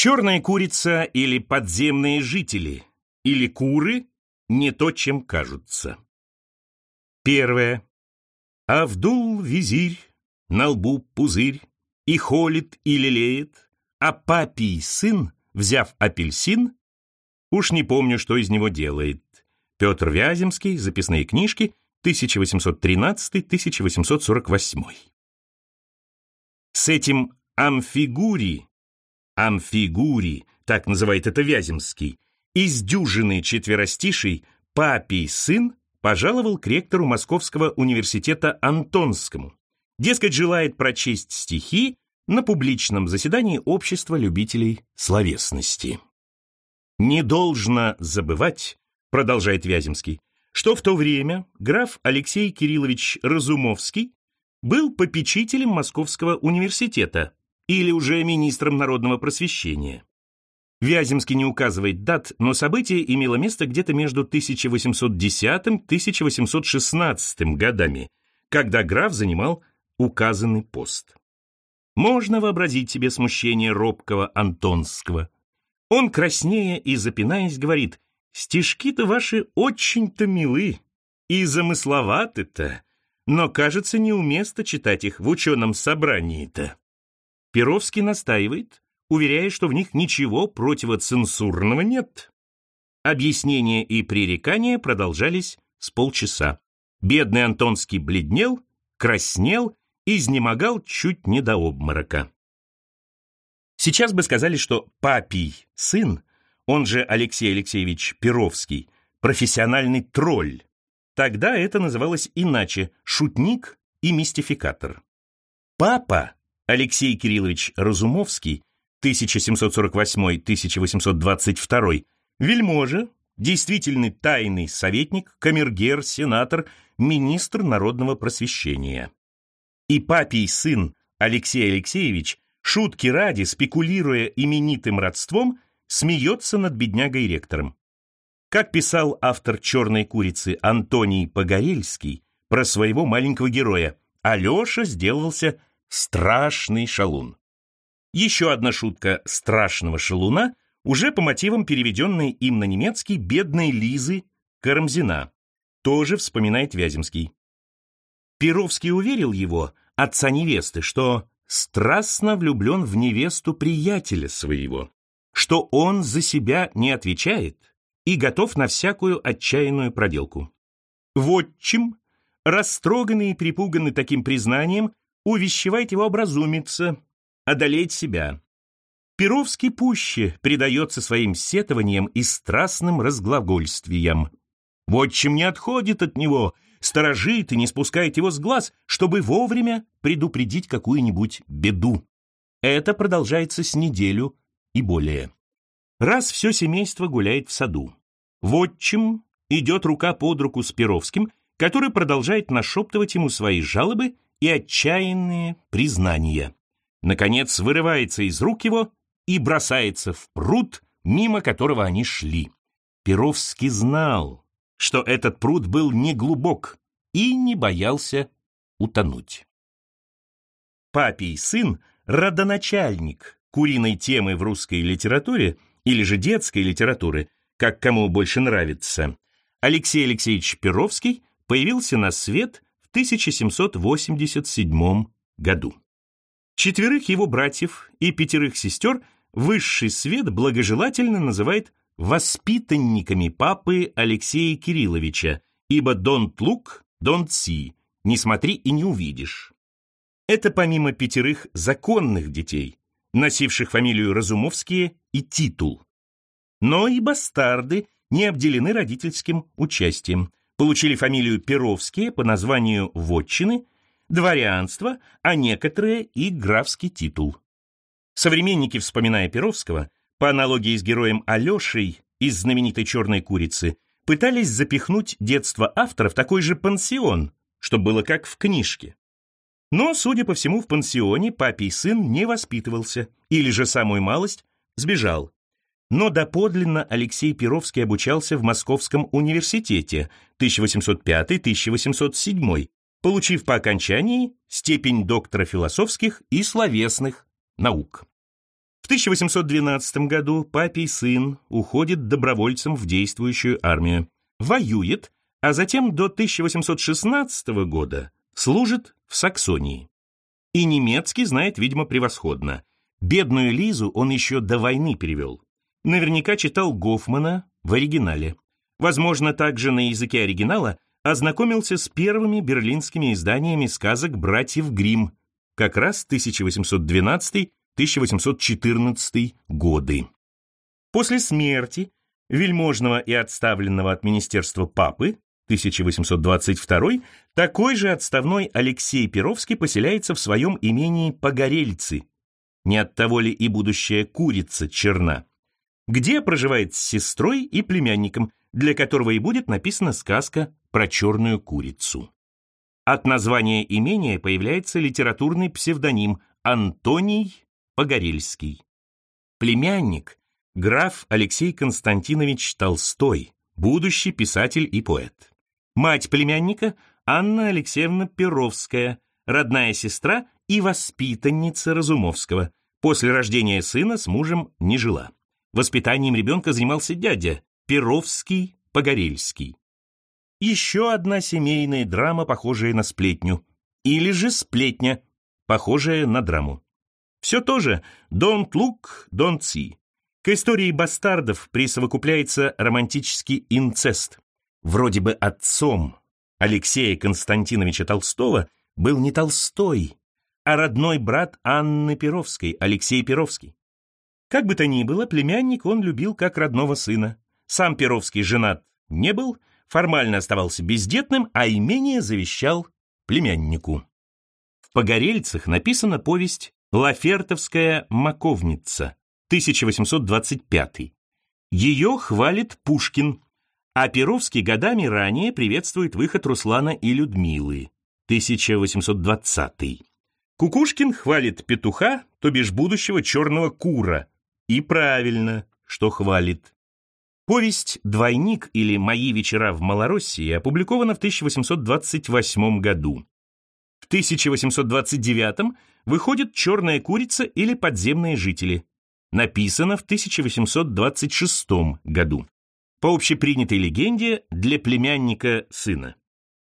Черная курица или подземные жители, или куры не то, чем кажутся. Первое. Авдул визирь, на лбу пузырь, и холит, и лелеет, а папий сын, взяв апельсин, уж не помню, что из него делает. Петр Вяземский, записные книжки, 1813-1848. С этим амфигури, амфигури, так называет это Вяземский, из дюжины четверостишей папий сын пожаловал к ректору Московского университета Антонскому. Дескать, желает прочесть стихи на публичном заседании Общества любителей словесности. «Не должно забывать», — продолжает Вяземский, что в то время граф Алексей Кириллович Разумовский был попечителем Московского университета или уже министром народного просвещения. Вяземский не указывает дат, но событие имело место где-то между 1810-1816 годами, когда граф занимал указанный пост. Можно вообразить себе смущение робкого Антонского. Он, краснея и запинаясь, говорит, «Стишки-то ваши очень-то милы и замысловаты-то, но, кажется, неуместно читать их в ученом собрании-то». Перовский настаивает, уверяя, что в них ничего противоцензурного нет. Объяснения и пререкания продолжались с полчаса. Бедный Антонский бледнел, краснел изнемогал чуть не до обморока. Сейчас бы сказали, что папий сын, он же Алексей Алексеевич Перовский, профессиональный тролль. Тогда это называлось иначе – шутник и мистификатор. Папа Алексей Кириллович Разумовский 1748-1822, вельможа, действительный тайный советник, камергер, сенатор, министр народного просвещения. И папий сын Алексей Алексеевич, шутки ради, спекулируя именитым родством, смеется над беднягой-ректором. Как писал автор «Черной курицы» Антоний Погорельский про своего маленького героя, Алеша сделался страшный шалун. Еще одна шутка страшного шалуна уже по мотивам переведенной им на немецкий бедной Лизы Карамзина. Тоже вспоминает Вяземский. Перовский уверил его, отца невесты, что страстно влюблен в невесту приятеля своего, что он за себя не отвечает и готов на всякую отчаянную проделку. Вотчим, растроганный и припуганный таким признанием, увещевает его образумиться, одолеть себя. Перовский пуще предается своим сетованиям и страстным разглагольствиям. Вотчим не отходит от него — сторожит и не спускает его с глаз, чтобы вовремя предупредить какую-нибудь беду. Это продолжается с неделю и более. Раз все семейство гуляет в саду. Вотчим идет рука под руку с Перовским, который продолжает нашептывать ему свои жалобы и отчаянные признания. Наконец вырывается из рук его и бросается в пруд, мимо которого они шли. Перовский знал, что этот пруд был неглубок и не боялся утонуть. Папий сын — родоначальник куриной темы в русской литературе или же детской литературы, как кому больше нравится. Алексей Алексеевич Перовский появился на свет 1787 году. Четверых его братьев и пятерых сестер высший свет благожелательно называет воспитанниками папы Алексея Кирилловича, ибо don't look, don't see, не смотри и не увидишь. Это помимо пятерых законных детей, носивших фамилию Разумовские и титул. Но и бастарды не обделены родительским участием, получили фамилию Перовские по названию вотчины, дворянство, а некоторые и графский титул. Современники, вспоминая Перовского, по аналогии с героем Алешей из знаменитой «Черной курицы», пытались запихнуть детство автора в такой же пансион, чтобы было как в книжке. Но, судя по всему, в пансионе папий сын не воспитывался, или же самую малость сбежал. Но доподлинно Алексей Перовский обучался в Московском университете 1805-1807, получив по окончании степень доктора философских и словесных наук. 1812 году папий сын уходит добровольцем в действующую армию, воюет, а затем до 1816 года служит в Саксонии. И немецкий знает, видимо, превосходно. Бедную Лизу он еще до войны перевел. Наверняка читал Гофмана в оригинале. Возможно, также на языке оригинала ознакомился с первыми берлинскими изданиями сказок братьев Гримм, как раз 1812-1814 годы. После смерти вельможного и отставленного от министерства папы 1822 такой же отставной Алексей Перовский поселяется в своем имении Погорельцы, не от того ли и будущая курица черна, где проживает с сестрой и племянником, для которого и будет написана сказка про черную курицу. От названия имения появляется литературный псевдоним Антоний Погорельский. Племянник – граф Алексей Константинович Толстой, будущий писатель и поэт. Мать племянника – Анна Алексеевна Перовская, родная сестра и воспитанница Разумовского. После рождения сына с мужем не жила. Воспитанием ребенка занимался дядя Перовский Погорельский. Еще одна семейная драма, похожая на сплетню. Или же сплетня, похожая на драму. Все то же «Don't look, don't see». К истории бастардов присовокупляется романтический инцест. Вроде бы отцом Алексея Константиновича Толстого был не Толстой, а родной брат Анны Перовской, Алексей Перовский. Как бы то ни было, племянник он любил как родного сына. Сам Перовский женат не был, формально оставался бездетным, а имение завещал племяннику. В «Погорельцах» написана повесть «Лафертовская маковница» 1825. Ее хвалит Пушкин, а Перовский годами ранее приветствует выход Руслана и Людмилы 1820. Кукушкин хвалит петуха, то бишь будущего черного кура. И правильно, что хвалит. Повесть «Двойник» или «Мои вечера в Малороссии» опубликована в 1828 году. В 1829 выходит «Черная курица» или «Подземные жители». Написано в 1826 году по общепринятой легенде, для племянника сына.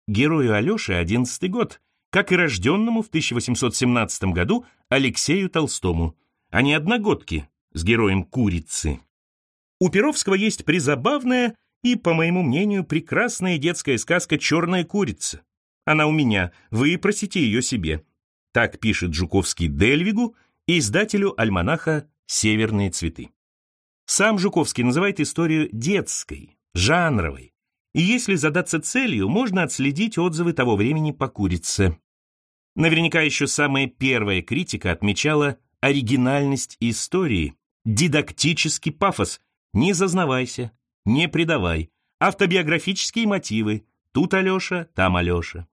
Герою Алёше одиннадцатый год, как и рожденному в 1817 году Алексею Толстому, не одногодки с героем Курицы. У Перовского есть призабавная и, по моему мнению, прекрасная детская сказка «Черная курица». Она у меня, вы просите ее себе. Так пишет Жуковский Дельвигу, издателю альманаха «Северные цветы». Сам Жуковский называет историю детской, жанровой. И если задаться целью, можно отследить отзывы того времени по курице. Наверняка еще самая первая критика отмечала оригинальность истории, дидактический пафос, не зазнавайся, не предавай, автобиографические мотивы, тут Алеша, там Алеша.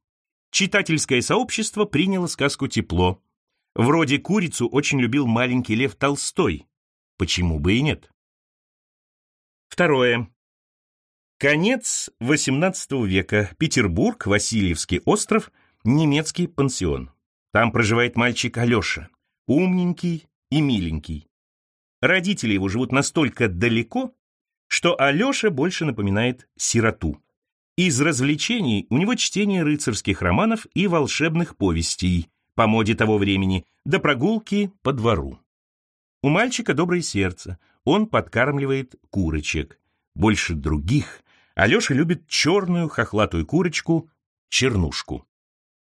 Читательское сообщество приняло сказку тепло. Вроде курицу очень любил маленький Лев Толстой. Почему бы и нет? Второе. Конец XVIII века. Петербург, Васильевский остров, немецкий пансион. Там проживает мальчик Алеша, умненький и миленький. Родители его живут настолько далеко, что Алеша больше напоминает сироту. Из развлечений у него чтение рыцарских романов и волшебных повестей по моде того времени, до прогулки по двору. У мальчика доброе сердце, он подкармливает курочек. Больше других Алеша любит черную хохлатую курочку, чернушку.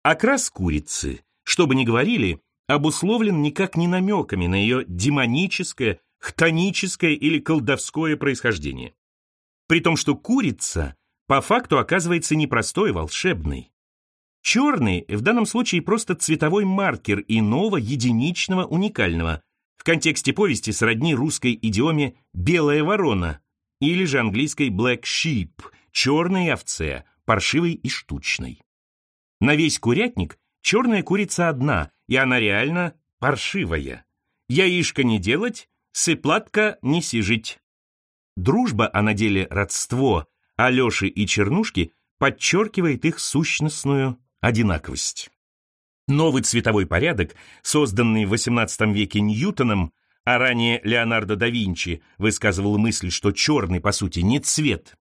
Окрас курицы, что бы ни говорили, обусловлен никак не намеками на ее демоническое, хтоническое или колдовское происхождение. При том, что курица по факту оказывается непростой, волшебной. Черный в данном случае просто цветовой маркер иного, единичного, уникального, в контексте повести сродни русской идиоме «белая ворона» или же английской «black sheep» — «черной овце», паршивой и штучной. На весь курятник черная курица одна, и она реально паршивая. Яишко не делать, сыплатка не сижить. Дружба, а на деле родство Алеши и Чернушки подчеркивает их сущностную одинаковость. Новый цветовой порядок, созданный в XVIII веке Ньютоном, а ранее Леонардо да Винчи высказывал мысль, что черный, по сути, не цвет,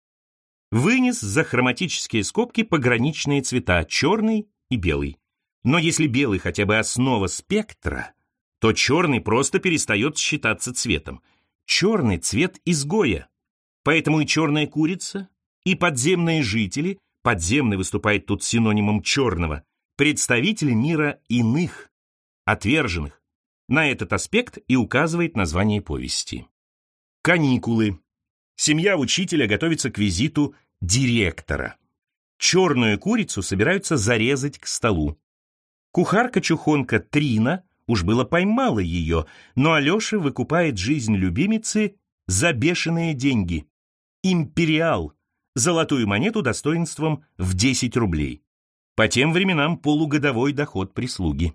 вынес за хроматические скобки пограничные цвета черный и белый. Но если белый хотя бы основа спектра, то черный просто перестает считаться цветом. Черный цвет изгоя. Поэтому и черная курица, и подземные жители, подземный выступает тут синонимом черного, представители мира иных, отверженных. На этот аспект и указывает название повести. Каникулы. Семья учителя готовится к визиту директора. Черную курицу собираются зарезать к столу. Кухарка-чухонка Трина уж было поймала ее, но Алеша выкупает жизнь любимицы за бешеные деньги. Империал – золотую монету достоинством в 10 рублей. По тем временам полугодовой доход прислуги.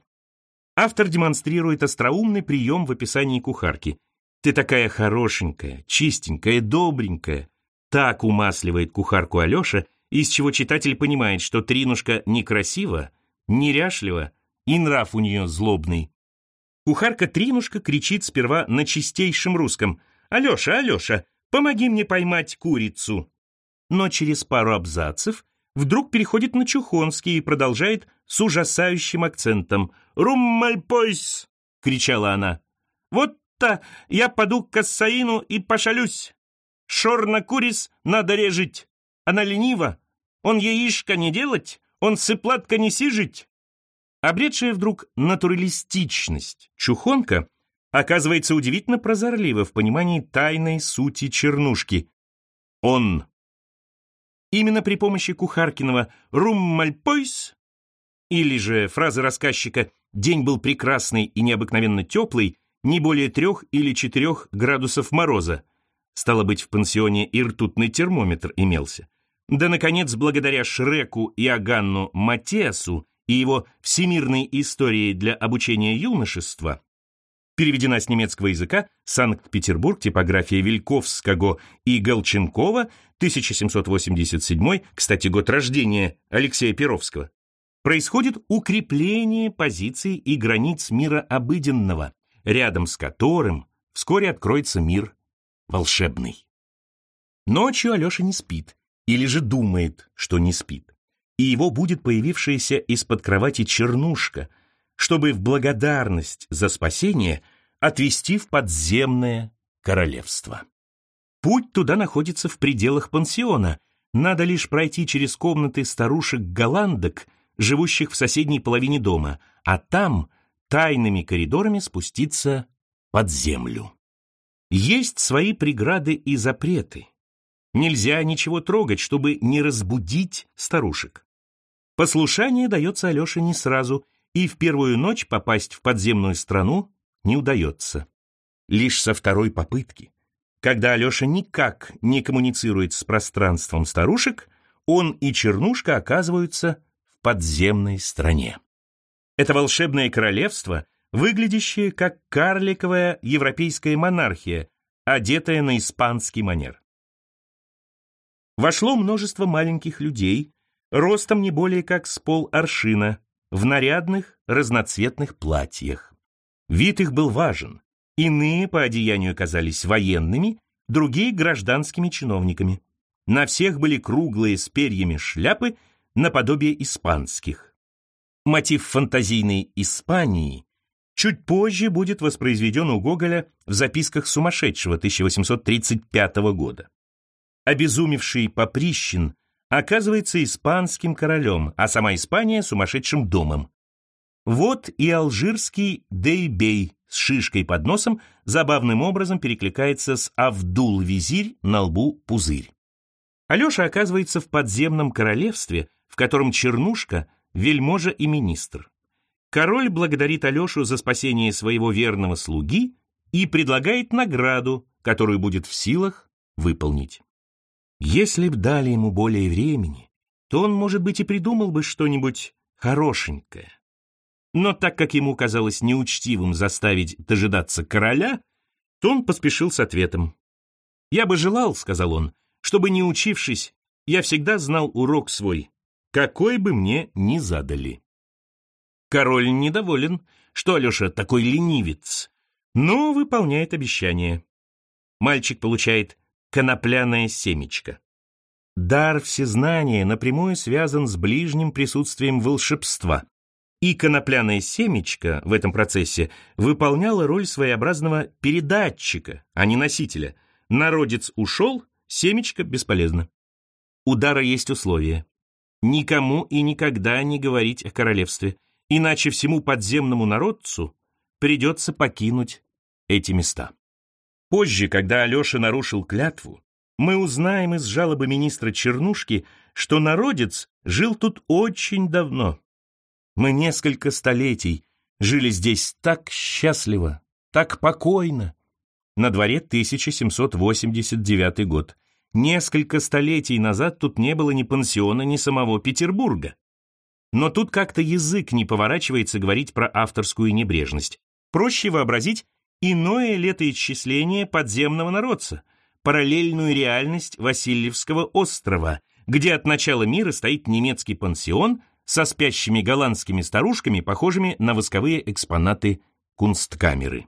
Автор демонстрирует остроумный прием в описании кухарки. «Ты такая хорошенькая, чистенькая, добренькая». Так умасливает кухарку Алеша, из чего читатель понимает, что Тринушка некрасива, неряшлива и нрав у нее злобный. Кухарка Тринушка кричит сперва на чистейшем русском «Алеша, Алеша, помоги мне поймать курицу!» Но через пару абзацев вдруг переходит на чухонский и продолжает с ужасающим акцентом «Руммальпойс!» — кричала она. «Вот-то я поду к Кассаину и пошалюсь! Шорна курис надо режить! Она ленива, он яишка не делать, он сыплатка не сижить!» Обретшая вдруг натуралистичность чухонка оказывается удивительно прозорлива в понимании тайной сути чернушки. Он Именно при помощи Кухаркиного «Руммальпойс» или же фразы рассказчика «День был прекрасный и необыкновенно теплый, не более трех или четырех градусов мороза», стало быть, в пансионе и ртутный термометр имелся. Да, наконец, благодаря Шреку и Аганну Матеасу и его всемирной истории для обучения юношества, Переведена с немецкого языка Санкт-Петербург, типография Вильковского и Голченкова, 1787, кстати, год рождения Алексея Перовского. Происходит укрепление позиций и границ мира обыденного, рядом с которым вскоре откроется мир волшебный. Ночью Алеша не спит, или же думает, что не спит, и его будет появившаяся из-под кровати чернушка – чтобы в благодарность за спасение отвести в подземное королевство. Путь туда находится в пределах пансиона. Надо лишь пройти через комнаты старушек-голландок, живущих в соседней половине дома, а там тайными коридорами спуститься под землю. Есть свои преграды и запреты. Нельзя ничего трогать, чтобы не разбудить старушек. Послушание дается Алёше не сразу – и в первую ночь попасть в подземную страну не удается. Лишь со второй попытки. Когда Алеша никак не коммуницирует с пространством старушек, он и Чернушка оказываются в подземной стране. Это волшебное королевство, выглядящее как карликовая европейская монархия, одетая на испанский манер. Вошло множество маленьких людей, ростом не более как с пол аршина, в нарядных разноцветных платьях. Вид их был важен. Иные по одеянию казались военными, другие — гражданскими чиновниками. На всех были круглые с перьями шляпы наподобие испанских. Мотив фантазийной Испании чуть позже будет воспроизведен у Гоголя в записках сумасшедшего 1835 года. Обезумевший Поприщин оказывается испанским королем, а сама Испания – сумасшедшим домом. Вот и алжирский Дейбей с шишкой под носом забавным образом перекликается с Авдул-визирь на лбу пузырь. Алеша оказывается в подземном королевстве, в котором Чернушка – вельможа и министр. Король благодарит Алешу за спасение своего верного слуги и предлагает награду, которую будет в силах выполнить. Если б дали ему более времени, то он, может быть, и придумал бы что-нибудь хорошенькое. Но так как ему казалось неучтивым заставить дожидаться короля, то он поспешил с ответом. «Я бы желал, — сказал он, — чтобы, не учившись, я всегда знал урок свой, какой бы мне ни задали». Король недоволен, что Алеша такой ленивец, но выполняет обещание. Мальчик получает конопляное семечко. Дар всезнания напрямую связан с ближним присутствием волшебства. И конопляное семечко в этом процессе выполняло роль своеобразного передатчика, а не носителя. Народец ушел, семечко бесполезно. У дара есть условия. Никому и никогда не говорить о королевстве, иначе всему подземному народцу придется покинуть эти места. Позже, когда Алеша нарушил клятву, мы узнаем из жалобы министра Чернушки, что народец жил тут очень давно. Мы несколько столетий жили здесь так счастливо, так покойно. На дворе 1789 год. Несколько столетий назад тут не было ни пансиона, ни самого Петербурга. Но тут как-то язык не поворачивается говорить про авторскую небрежность. Проще вообразить иное летоисчисление подземного народца — параллельную реальность Васильевского острова, где от начала мира стоит немецкий пансион со спящими голландскими старушками, похожими на восковые экспонаты кунсткамеры.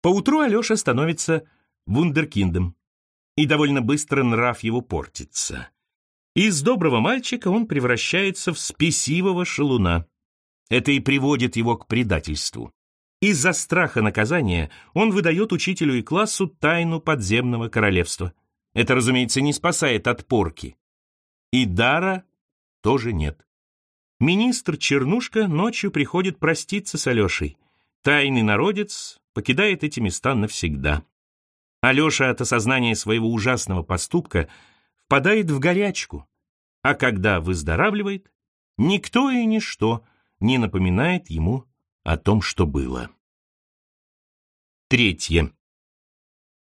Поутру Алеша становится вундеркиндом, и довольно быстро нрав его портится. Из доброго мальчика он превращается в спесивого шалуна. Это и приводит его к предательству. Из-за страха наказания он выдает учителю и классу тайну подземного королевства. Это, разумеется, не спасает от порки. И дара тоже нет. Министр Чернушка ночью приходит проститься с Алешей. Тайный народец покидает эти места навсегда. Алеша от осознания своего ужасного поступка впадает в горячку, а когда выздоравливает, никто и ничто не напоминает ему о том, что было. Третье.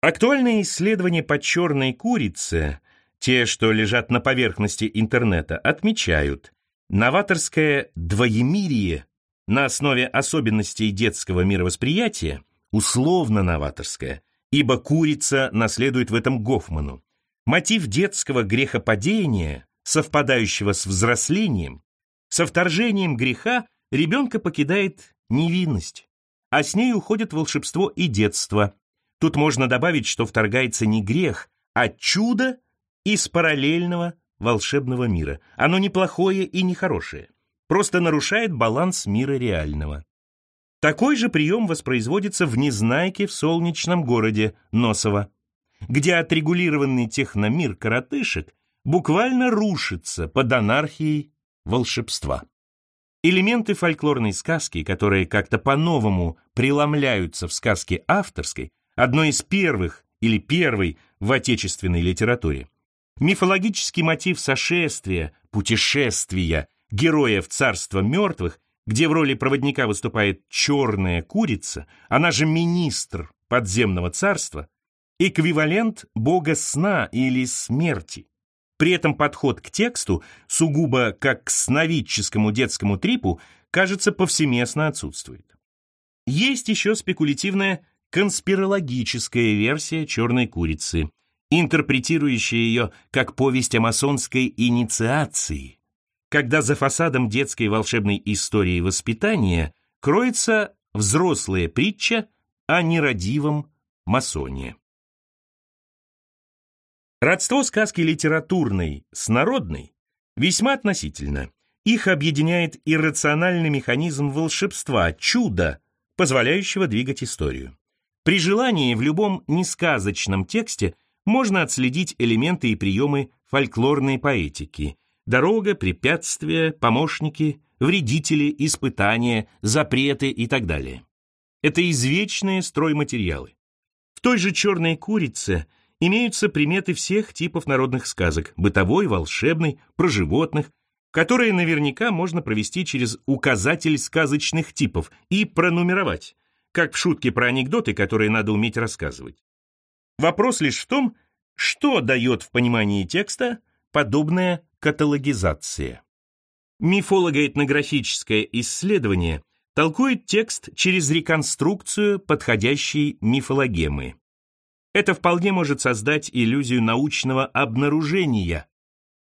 Актуальные исследования по черной курице, те, что лежат на поверхности интернета, отмечают, новаторское двоемирие на основе особенностей детского мировосприятия условно новаторское, ибо курица наследует в этом Гофману. Мотив детского грехопадения, совпадающего с взрослением, со вторжением греха ребенка покидает невинность, а с ней уходит волшебство и детство. Тут можно добавить, что вторгается не грех, а чудо из параллельного волшебного мира. Оно не плохое и не хорошее, просто нарушает баланс мира реального. Такой же прием воспроизводится в Незнайке в солнечном городе Носово, где отрегулированный техномир коротышек буквально рушится под анархией волшебства. Элементы фольклорной сказки, которые как-то по-новому преломляются в сказке авторской, одной из первых или первой в отечественной литературе. Мифологический мотив сошествия, путешествия героя в царство мертвых, где в роли проводника выступает черная курица, она же министр подземного царства, эквивалент бога сна или смерти. При этом подход к тексту, сугубо как к сновидческому детскому трипу, кажется, повсеместно отсутствует. Есть еще спекулятивная конспирологическая версия «Черной курицы», интерпретирующая ее как повесть о масонской инициации, когда за фасадом детской волшебной истории воспитания кроется взрослая притча о нерадивом масоне. Родство сказки литературной с народной весьма относительно. Их объединяет иррациональный механизм волшебства, чуда, позволяющего двигать историю. При желании в любом несказочном тексте можно отследить элементы и приемы фольклорной поэтики. Дорога, препятствия, помощники, вредители, испытания, запреты и так далее. Это извечные стройматериалы. В той же «Черной курице» имеются приметы всех типов народных сказок, бытовой, волшебной, про животных, которые наверняка можно провести через указатель сказочных типов и пронумеровать, как в шутке про анекдоты, которые надо уметь рассказывать. Вопрос лишь в том, что дает в понимании текста подобная каталогизация. Мифолого-этнографическое исследование толкует текст через реконструкцию подходящей мифологемы. Это вполне может создать иллюзию научного обнаружения.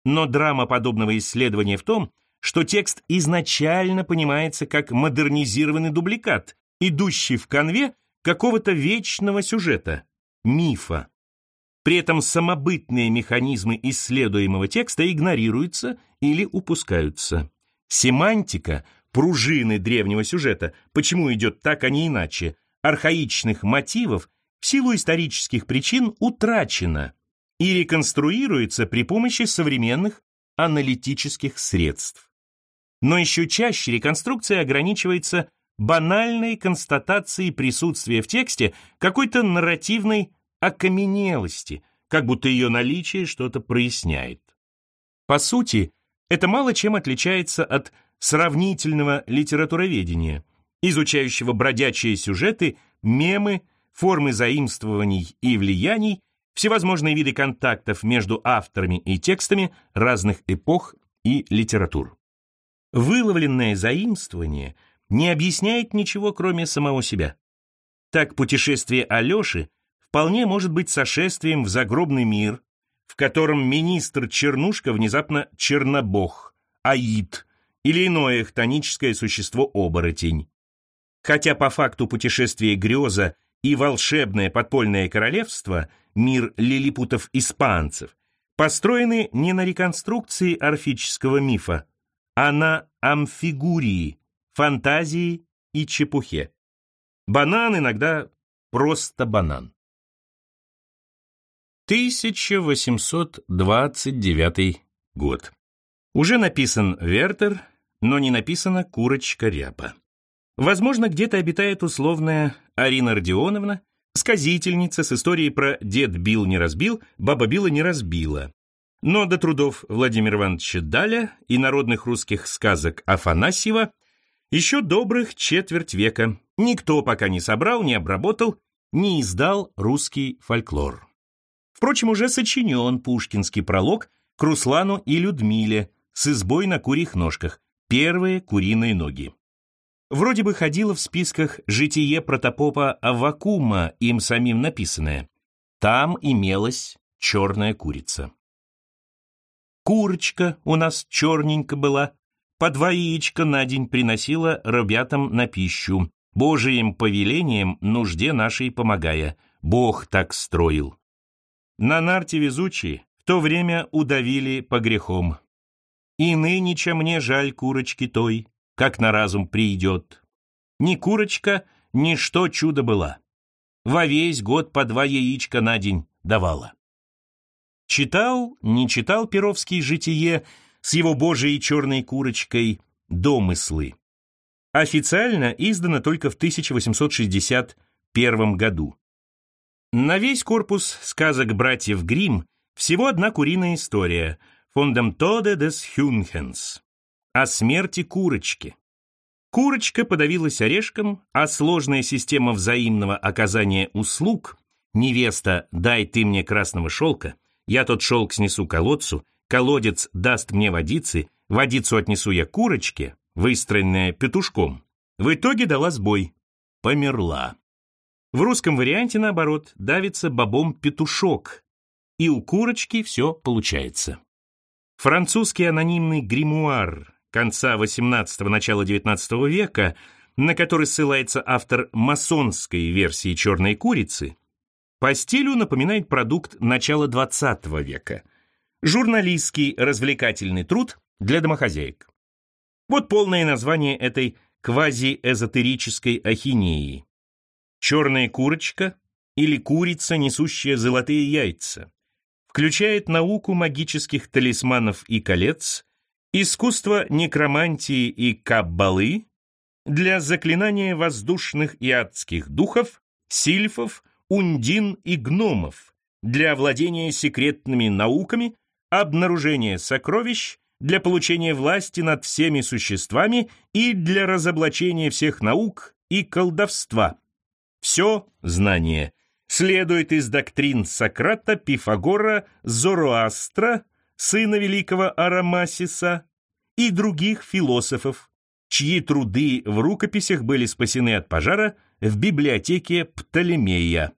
Но драма подобного исследования в том, что текст изначально понимается как модернизированный дубликат, идущий в конве какого-то вечного сюжета, мифа. При этом самобытные механизмы исследуемого текста игнорируются или упускаются. Семантика, пружины древнего сюжета, почему идет так, а не иначе, архаичных мотивов в силу исторических причин утрачена и реконструируется при помощи современных аналитических средств. Но еще чаще реконструкция ограничивается банальной констатацией присутствия в тексте какой-то нарративной окаменелости, как будто ее наличие что-то проясняет. По сути, это мало чем отличается от сравнительного литературоведения, изучающего бродячие сюжеты, мемы, формы заимствований и влияний, всевозможные виды контактов между авторами и текстами разных эпох и литератур. Выловленное заимствование не объясняет ничего, кроме самого себя. Так путешествие Алеши вполне может быть сошествием в загробный мир, в котором министр Чернушка внезапно Чернобог, Аид или иное хтоническое существо-оборотень. Хотя по факту путешествия Греза и волшебное подпольное королевство, мир лилипутов-испанцев, построены не на реконструкции орфического мифа, а на амфигурии, фантазии и чепухе. Банан иногда просто банан. 1829 год. Уже написан Вертер, но не написана Курочка-ряпа. Возможно, где-то обитает условная Арина Родионовна, сказительница с историей про «дед бил, не разбил, баба била, не разбила». Но до трудов Владимира Ивановича Даля и народных русских сказок Афанасьева еще добрых четверть века никто пока не собрал, не обработал, не издал русский фольклор. Впрочем, уже сочинен пушкинский пролог к Руслану и Людмиле с избой на курьих ножках, первые куриные ноги. Вроде бы ходило в списках житие протопопа Аввакума, им самим написанное. Там имелась черная курица. Курочка у нас черненько была, по два яичка на день приносила ребятам на пищу, Божиим повелением нужде нашей помогая. Бог так строил. На нарте везучие в то время удавили по грехом. И нынеча мне жаль курочки той, как на разум придет. Ни курочка, ни что чудо была. Во весь год по два яичка на день давала. Читал, не читал Перовский житие с его божией черной курочкой «Домыслы». Официально издано только в 1861 году. На весь корпус сказок братьев Гримм всего одна куриная история фондом Тоде des Hühnchens о смерти курочки. Курочка подавилась орешком, а сложная система взаимного оказания услуг «Невеста, дай ты мне красного шелка, я тот шелк снесу колодцу, колодец даст мне водицы, водицу отнесу я курочке», выстроенная петушком, в итоге дала сбой, померла. В русском варианте, наоборот, давится бобом петушок, и у курочки все получается. Французский анонимный гримуар конца XVIII – начала XIX века, на который ссылается автор масонской версии «Черной курицы», по стилю напоминает продукт начала XX века. Журналистский развлекательный труд для домохозяек. Вот полное название этой квазиэзотерической ахинеи. Черная курочка или курица, несущая золотые яйца, включает науку магических талисманов и колец, искусство некромантии и каббалы для заклинания воздушных и адских духов, сильфов, ундин и гномов, для владения секретными науками, обнаружения сокровищ, для получения власти над всеми существами и для разоблачения всех наук и колдовства. Все знание следует из доктрин Сократа, Пифагора, Зороастра, сына великого Арамасиса и других философов, чьи труды в рукописях были спасены от пожара в библиотеке Птолемея.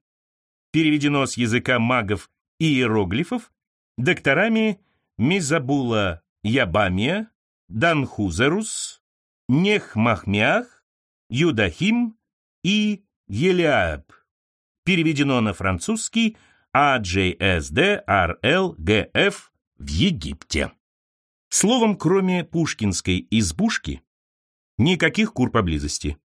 Переведено с языка магов и иероглифов докторами Мизабула Ябамия, Данхузерус, Нехмахмях, Юдахим и Елиаб. Переведено на французский AJSDRLGF в Египте. Словом, кроме пушкинской избушки, никаких кур поблизости.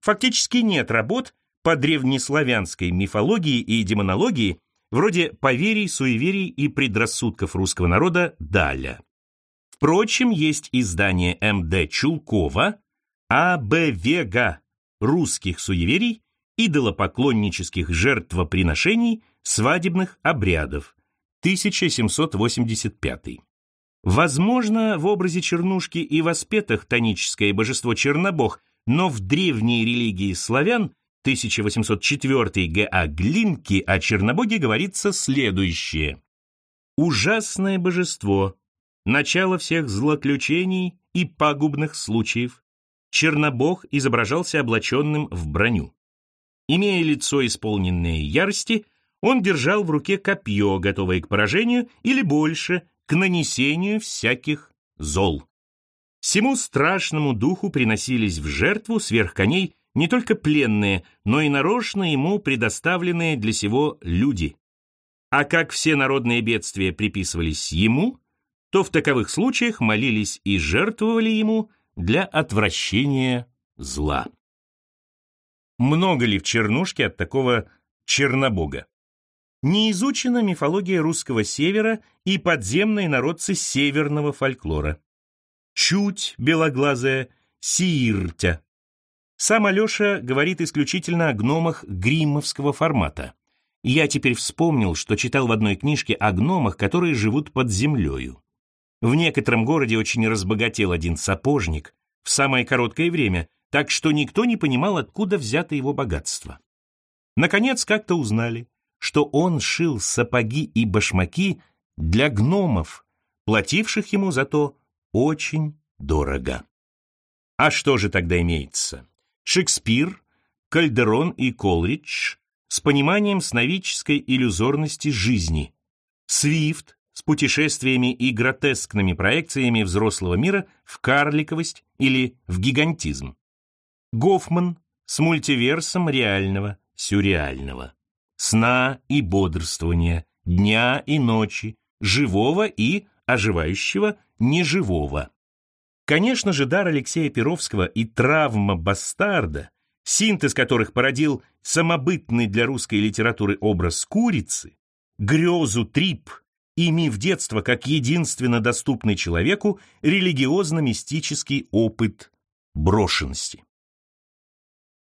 Фактически нет работ по древнеславянской мифологии и демонологии, вроде поверий, суеверий и предрассудков русского народа Даля. Впрочем, есть издание М.Д. Чулкова А.Б. Вега русских суеверий, идолопоклоннических жертвоприношений, свадебных обрядов, 1785. Возможно, в образе Чернушки и воспетых тоническое божество Чернобог, но в древней религии славян 1804 Г.А. Глинки о Чернобоге говорится следующее. «Ужасное божество, начало всех злоключений и пагубных случаев, Чернобог изображался облаченным в броню. Имея лицо, исполненное ярости, он держал в руке копье, готовое к поражению или больше, к нанесению всяких зол. Всему страшному духу приносились в жертву сверх коней не только пленные, но и нарочно ему предоставленные для сего люди. А как все народные бедствия приписывались ему, то в таковых случаях молились и жертвовали ему для отвращения зла. Много ли в Чернушке от такого Чернобога? Не изучена мифология русского севера и подземные народцы северного фольклора. Чуть белоглазая Сииртя, сам Алеша говорит исключительно о гномах гриммовского формата. Я теперь вспомнил, что читал в одной книжке о гномах, которые живут под землею. В некотором городе очень разбогател один сапожник в самое короткое время, так что никто не понимал, откуда взято его богатство. Наконец, как-то узнали, что он шил сапоги и башмаки для гномов, плативших ему за то очень дорого. А что же тогда имеется? Шекспир, Кальдерон и Колридж с пониманием сновидческой иллюзорности жизни, Свифт с путешествиями и гротескными проекциями взрослого мира в карликовость или в гигантизм, Гофман с мультиверсом реального, сюрреального, сна и бодрствования, дня и ночи, живого и оживающего неживого. Конечно же, дар Алексея Перовского и травма бастарда, синтез которых породил самобытный для русской литературы образ курицы, грезу трип и миф детства как единственно доступный человеку религиозно-мистический опыт брошенности.